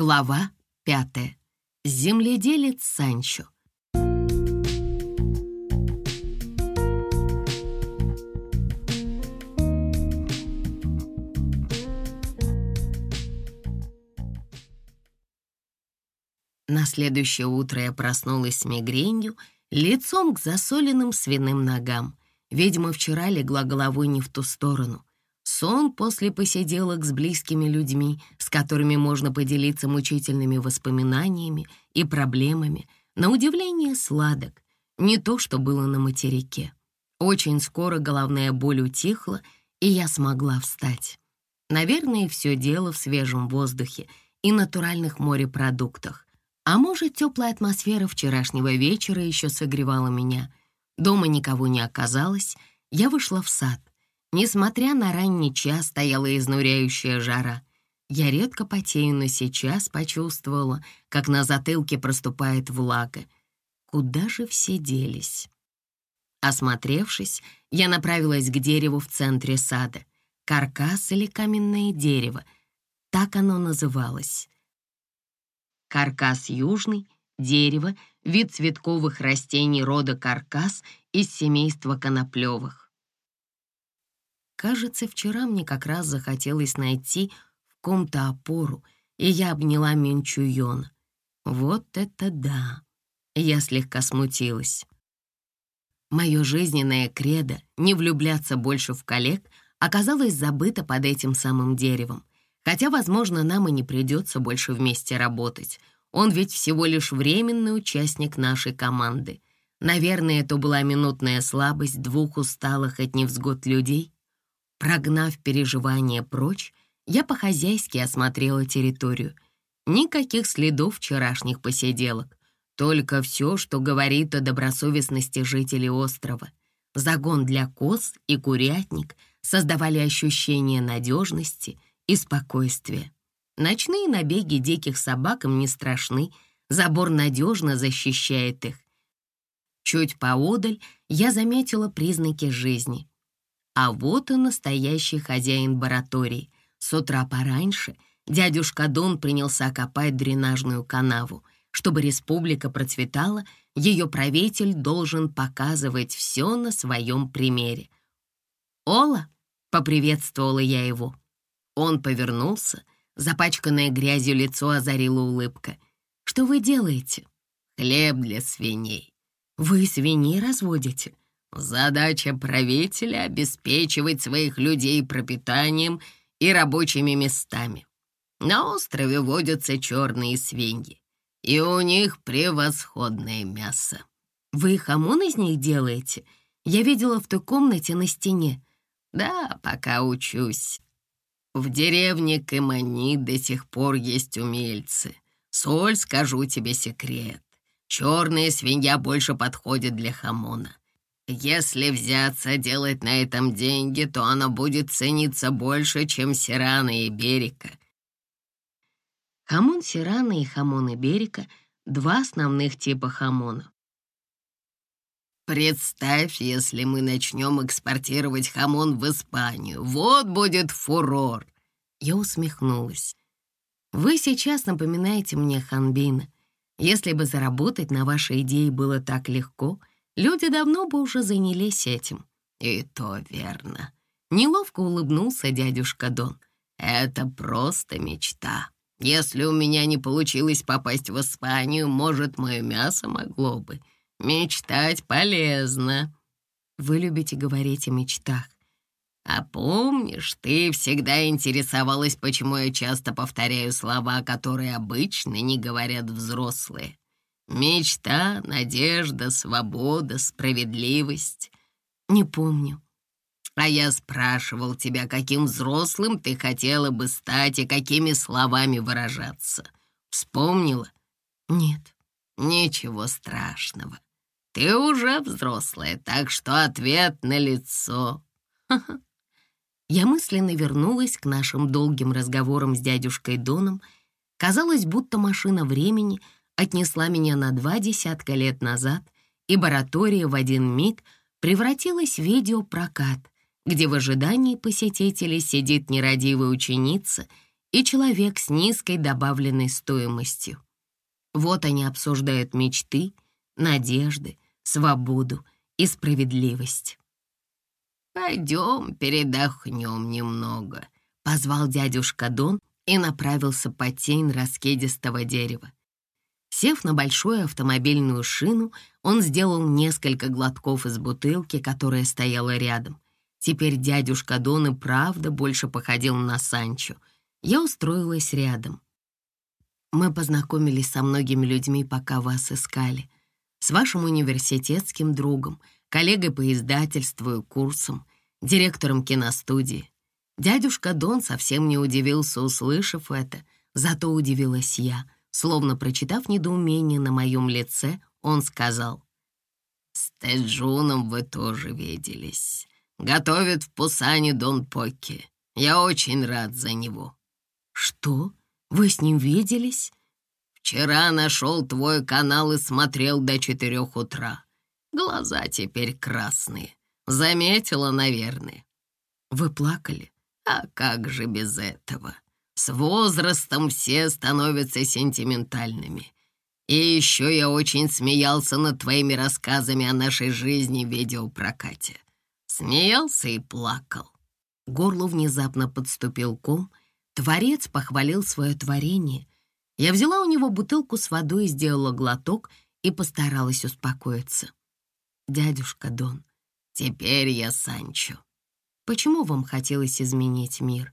Глава пятая. Земледелец Санчо. На следующее утро я проснулась с мигренью, лицом к засоленным свиным ногам. Видимо, вчера легла головой не в ту сторону. Сон после посиделок с близкими людьми, с которыми можно поделиться мучительными воспоминаниями и проблемами, на удивление сладок, не то, что было на материке. Очень скоро головная боль утихла, и я смогла встать. Наверное, все дело в свежем воздухе и натуральных морепродуктах. А может, теплая атмосфера вчерашнего вечера еще согревала меня. Дома никого не оказалось, я вышла в сад. Несмотря на ранний час, стояла изнуряющая жара. Я редко потею, но сейчас почувствовала, как на затылке проступает влага. Куда же все делись? Осмотревшись, я направилась к дереву в центре сада. Каркас или каменное дерево. Так оно называлось. Каркас южный, дерево, вид цветковых растений рода каркас из семейства коноплевых. Кажется, вчера мне как раз захотелось найти в ком-то опору, и я обняла Минчуйона. Вот это да! Я слегка смутилась. Мое жизненное кредо — не влюбляться больше в коллег — оказалось забыто под этим самым деревом. Хотя, возможно, нам и не придется больше вместе работать. Он ведь всего лишь временный участник нашей команды. Наверное, это была минутная слабость двух усталых от невзгод людей. Прогнав переживания прочь, я по-хозяйски осмотрела территорию. Никаких следов вчерашних посиделок, только все, что говорит о добросовестности жителей острова. Загон для коз и курятник создавали ощущение надежности — и спокойствие. Ночные набеги диких собак им не страшны, забор надежно защищает их. Чуть поодаль я заметила признаки жизни. А вот и настоящий хозяин баратории. С утра пораньше дядюшка Дон принялся копать дренажную канаву. Чтобы республика процветала, ее правитель должен показывать все на своем примере. «Ола!» — поприветствовала я его. Он повернулся, запачканное грязью лицо озарила улыбка. «Что вы делаете?» «Хлеб для свиней». «Вы свиней разводите?» «Задача правителя — обеспечивать своих людей пропитанием и рабочими местами. На острове водятся черные свиньи, и у них превосходное мясо». «Вы хамон из них делаете? Я видела в той комнате на стене». «Да, пока учусь. В деревне Кэмани до сих пор есть умельцы. Соль, скажу тебе секрет. Черная свинья больше подходит для хамона. Если взяться делать на этом деньги, то она будет цениться больше, чем серрано и иберико. Хамон серрано и хамон иберико — два основных типа хамона. Представь, если мы начнем экспортировать хамон в Испанию. Вот будет фурор!» Я усмехнулась. «Вы сейчас напоминаете мне Ханбина. Если бы заработать на вашей идее было так легко, люди давно бы уже занялись этим». «И то верно». Неловко улыбнулся дядюшка Дон. «Это просто мечта. Если у меня не получилось попасть в Испанию, может, мое мясо могло бы». Мечтать полезно. Вы любите говорить о мечтах. А помнишь, ты всегда интересовалась, почему я часто повторяю слова, которые обычно не говорят взрослые. Мечта, надежда, свобода, справедливость. Не помню. А я спрашивал тебя, каким взрослым ты хотела бы стать и какими словами выражаться. Вспомнила? Нет. Ничего страшного. Ты уже взрослая, так что ответ на лицо. Я мысленно вернулась к нашим долгим разговорам с дядюшкой Доном. Казалось, будто машина времени отнесла меня на два десятка лет назад, и баратория в один миг превратилась в видеопрокат, где в ожидании посетителей сидит нерадивая ученица и человек с низкой добавленной стоимостью. Вот они обсуждают мечты, надежды, свободу и справедливость. «Пойдем передохнем немного», — позвал дядюшка Дон и направился под тень раскедистого дерева. Сев на большую автомобильную шину, он сделал несколько глотков из бутылки, которая стояла рядом. Теперь дядюшка Дон и правда больше походил на Санчо. Я устроилась рядом. Мы познакомились со многими людьми, пока вас искали. С вашим университетским другом, коллегой по издательству и курсам, директором киностудии. Дядюшка Дон совсем не удивился, услышав это, зато удивилась я. Словно прочитав недоумение на моем лице, он сказал, «С Теджуном вы тоже виделись. Готовит в Пусане Дон Покки. Я очень рад за него». «Что? Вы с ним виделись?» «Вчера нашел твой канал и смотрел до четырех утра. Глаза теперь красные. Заметила, наверное». «Вы плакали?» «А как же без этого? С возрастом все становятся сентиментальными. И еще я очень смеялся над твоими рассказами о нашей жизни в видеопрокате. Смеялся и плакал». Горлу внезапно подступил ком. Творец похвалил свое творение. Я взяла у него бутылку с водой, сделала глоток и постаралась успокоиться. «Дядюшка Дон, теперь я Санчо. Почему вам хотелось изменить мир?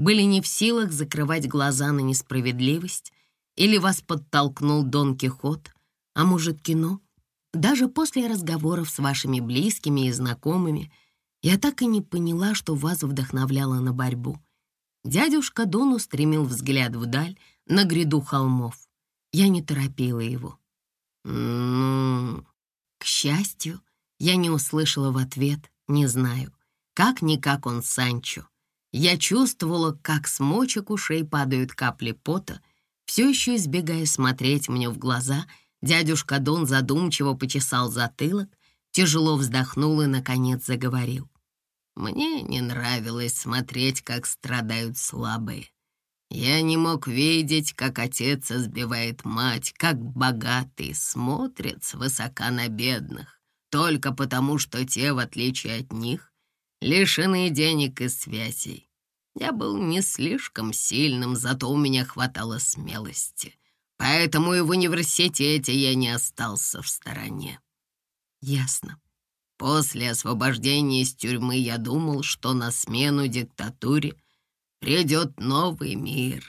Были не в силах закрывать глаза на несправедливость? Или вас подтолкнул Дон Кихот? А может, кино? Даже после разговоров с вашими близкими и знакомыми я так и не поняла, что вас вдохновляло на борьбу. Дядюшка Дон устремил взгляд вдаль, на гряду холмов. Я не торопила его. «Ну...» К счастью, я не услышала в ответ «не знаю». Как-никак он Санчо. Я чувствовала, как с мочек ушей падают капли пота. Все еще избегая смотреть мне в глаза, дядюшка Дон задумчиво почесал затылок, тяжело вздохнул и, наконец, заговорил. Мне не нравилось смотреть, как страдают слабые. Я не мог видеть, как отец избивает мать, как богатые смотрят свысока на бедных, только потому, что те, в отличие от них, лишены денег и связей. Я был не слишком сильным, зато у меня хватало смелости. Поэтому и в университете я не остался в стороне. Ясно. После освобождения из тюрьмы я думал, что на смену диктатуре придет новый мир.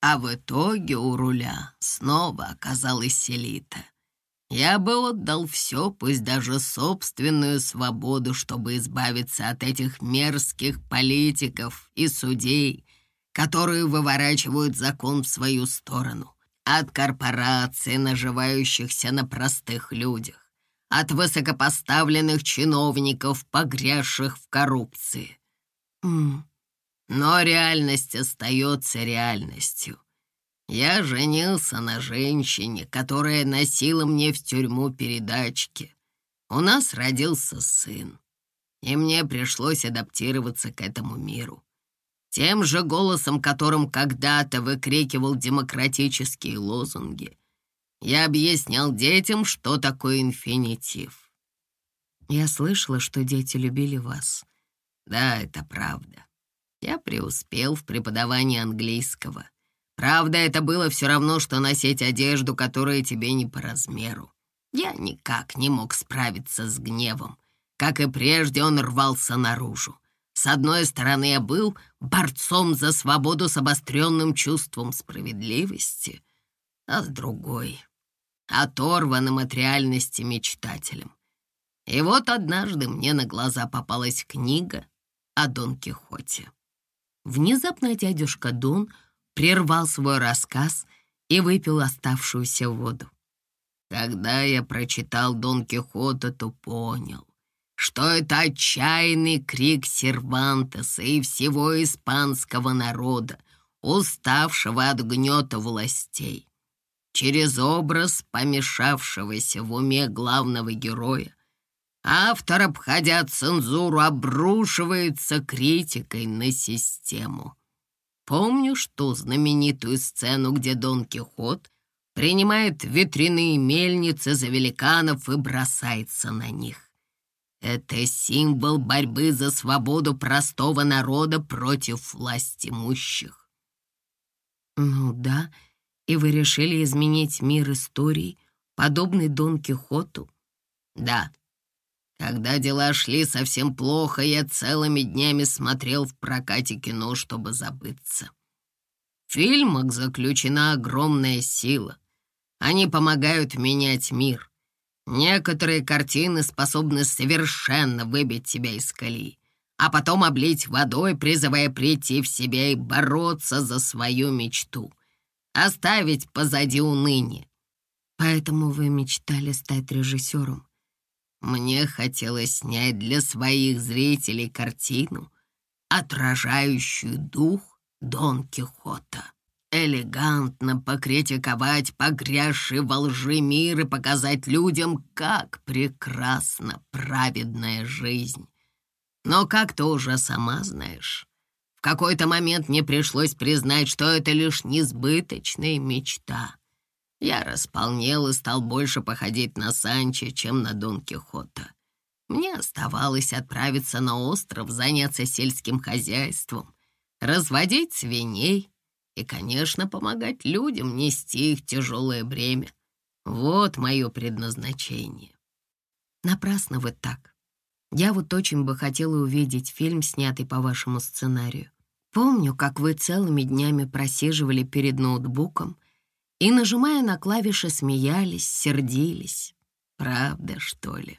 А в итоге у руля снова оказалась селита. Я бы отдал все, пусть даже собственную свободу, чтобы избавиться от этих мерзких политиков и судей, которые выворачивают закон в свою сторону, от корпораций, наживающихся на простых людях, от высокопоставленных чиновников, погрязших в коррупции. Но реальность остается реальностью. Я женился на женщине, которая носила мне в тюрьму передачки. У нас родился сын, и мне пришлось адаптироваться к этому миру. Тем же голосом, которым когда-то выкрикивал демократические лозунги, я объяснял детям, что такое инфинитив. Я слышала, что дети любили вас. Да, это правда. Я преуспел в преподавании английского — Правда, это было все равно, что носить одежду, которая тебе не по размеру. Я никак не мог справиться с гневом. Как и прежде, он рвался наружу. С одной стороны, я был борцом за свободу с обостренным чувством справедливости, а с другой — оторванным от реальности мечтателем. И вот однажды мне на глаза попалась книга о Дон Кихоте. Внезапно дядюшка Дон — прервал свой рассказ и выпил оставшуюся воду. Когда я прочитал Дон Кихота, то понял, что это отчаянный крик Сервантеса и всего испанского народа, уставшего от гнета властей. Через образ помешавшегося в уме главного героя автор, обходя цензуру, обрушивается критикой на систему. Помнишь ту знаменитую сцену, где Дон Кихот принимает ветряные мельницы за великанов и бросается на них? Это символ борьбы за свободу простого народа против власть имущих. Ну да, и вы решили изменить мир истории, подобный Дон Кихоту? Да. Когда дела шли совсем плохо, я целыми днями смотрел в прокате кино, чтобы забыться. В фильмах заключена огромная сила. Они помогают менять мир. Некоторые картины способны совершенно выбить тебя из колеи, а потом облить водой, призывая прийти в себя и бороться за свою мечту, оставить позади уныние. Поэтому вы мечтали стать режиссером. Мне хотелось снять для своих зрителей картину, отражающую дух Дон Кихота. Элегантно покритиковать погрязший во лжи мир и показать людям, как прекрасна праведная жизнь. Но как ты уже сама знаешь, в какой-то момент мне пришлось признать, что это лишь несбыточная мечта — я располнел и стал больше походить на Санчо, чем на Дон Кихота. Мне оставалось отправиться на остров, заняться сельским хозяйством, разводить свиней и, конечно, помогать людям нести их тяжелое бремя. Вот мое предназначение. Напрасно вы так. Я вот очень бы хотела увидеть фильм, снятый по вашему сценарию. Помню, как вы целыми днями просиживали перед ноутбуком и, нажимая на клавиши, смеялись, сердились. Правда, что ли?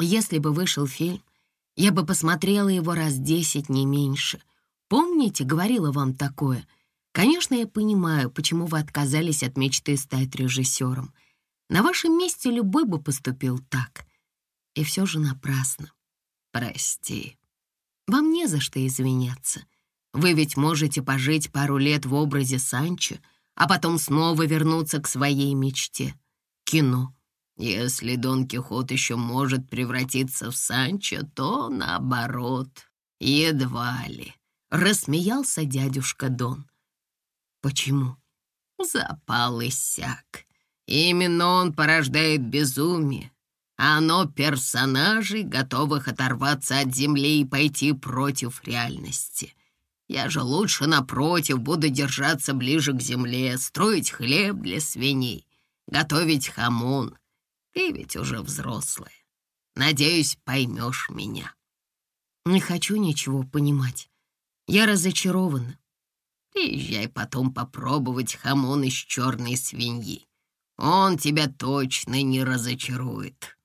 Если бы вышел фильм, я бы посмотрела его раз десять, не меньше. Помните, говорила вам такое? Конечно, я понимаю, почему вы отказались от мечты стать режиссером. На вашем месте любой бы поступил так. И все же напрасно. Прости. Вам не за что извиняться. Вы ведь можете пожить пару лет в образе Санчо — а потом снова вернуться к своей мечте — кино. Если Дон Кихот еще может превратиться в Санчо, то наоборот, едва ли. Рассмеялся дядюшка Дон. Почему? Запал иссяк. Именно он порождает безумие, оно персонажей, готовых оторваться от земли и пойти против реальности — я же лучше, напротив, буду держаться ближе к земле, строить хлеб для свиней, готовить хамон. Ты ведь уже взрослая. Надеюсь, поймешь меня. Не хочу ничего понимать. Я разочарована. Приезжай потом попробовать хамон из черной свиньи. Он тебя точно не разочарует.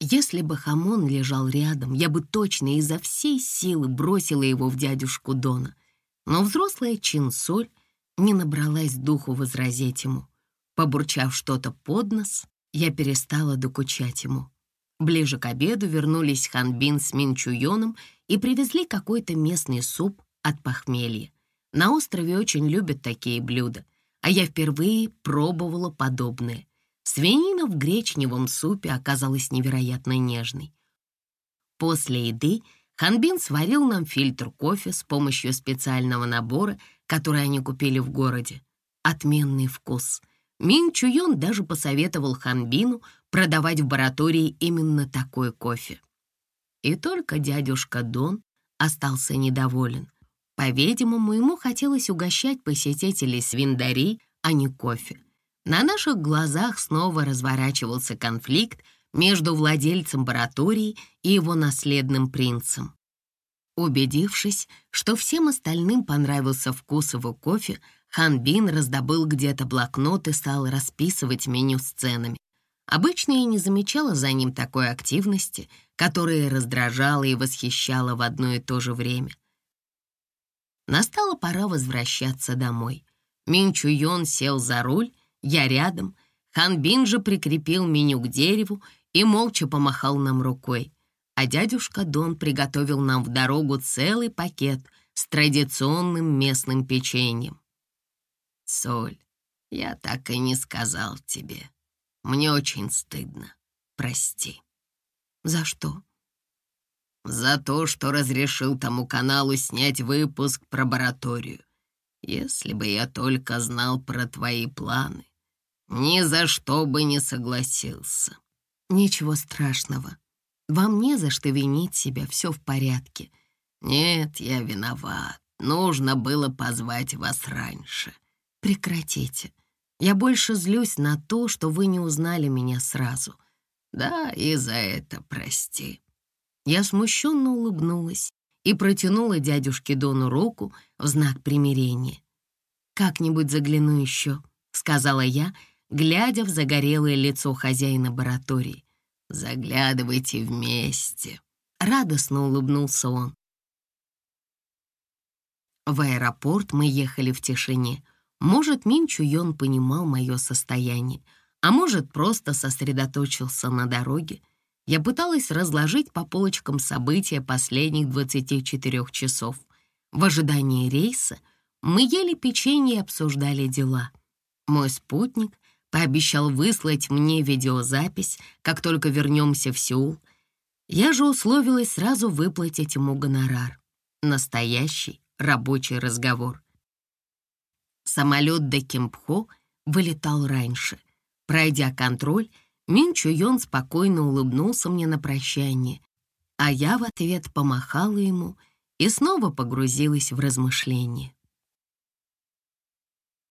Если бы хамон лежал рядом, я бы точно изо всей силы бросила его в дядюшку Дона. Но взрослая Чинсоль не набралась духу возразить ему. Побурчав что-то под нос, я перестала докучать ему. Ближе к обеду вернулись Ханбин с Минчуйоном и привезли какой-то местный суп от похмелья. На острове очень любят такие блюда, а я впервые пробовала подобное — Свинина в гречневом супе оказалась невероятно нежной. После еды Ханбин сварил нам фильтр кофе с помощью специального набора, который они купили в городе. Отменный вкус. Мин Чуйон даже посоветовал Ханбину продавать в баратории именно такой кофе. И только дядюшка Дон остался недоволен. По-видимому, ему хотелось угощать посетителей свиндарей, а не кофе. На наших глазах снова разворачивался конфликт между владельцем баратории и его наследным принцем. Убедившись, что всем остальным понравился вкус его кофе, Хан Бин раздобыл где-то блокнот и стал расписывать меню с ценами. Обычно я не замечала за ним такой активности, которая раздражала и восхищала в одно и то же время. Настала пора возвращаться домой. Мин Чуйон сел за руль, я рядом. Ханбин же прикрепил меню к дереву и молча помахал нам рукой. А дядюшка Дон приготовил нам в дорогу целый пакет с традиционным местным печеньем. «Соль, я так и не сказал тебе. Мне очень стыдно. Прости». «За что?» за то, что разрешил тому каналу снять выпуск про лабораторию. Если бы я только знал про твои планы, ни за что бы не согласился. Ничего страшного. Вам не за что винить себя, все в порядке. Нет, я виноват. Нужно было позвать вас раньше. Прекратите. Я больше злюсь на то, что вы не узнали меня сразу. Да, и за это прости. Я смущенно улыбнулась и протянула дядюшке Дону руку в знак примирения. «Как-нибудь загляну еще», — сказала я, глядя в загорелое лицо хозяина лаборатории. «Заглядывайте вместе», — радостно улыбнулся он. В аэропорт мы ехали в тишине. Может, Мин Чуйон понимал мое состояние, а может, просто сосредоточился на дороге. Я пыталась разложить по полочкам события последних 24 часов. В ожидании рейса мы ели печенье и обсуждали дела. Мой спутник пообещал выслать мне видеозапись, как только вернемся в Сеул. Я же условилась сразу выплатить ему гонорар. Настоящий рабочий разговор. Самолет до Кемпхо вылетал раньше. Пройдя контроль, Мин Чуйон спокойно улыбнулся мне на прощание, а я в ответ помахала ему и снова погрузилась в размышления.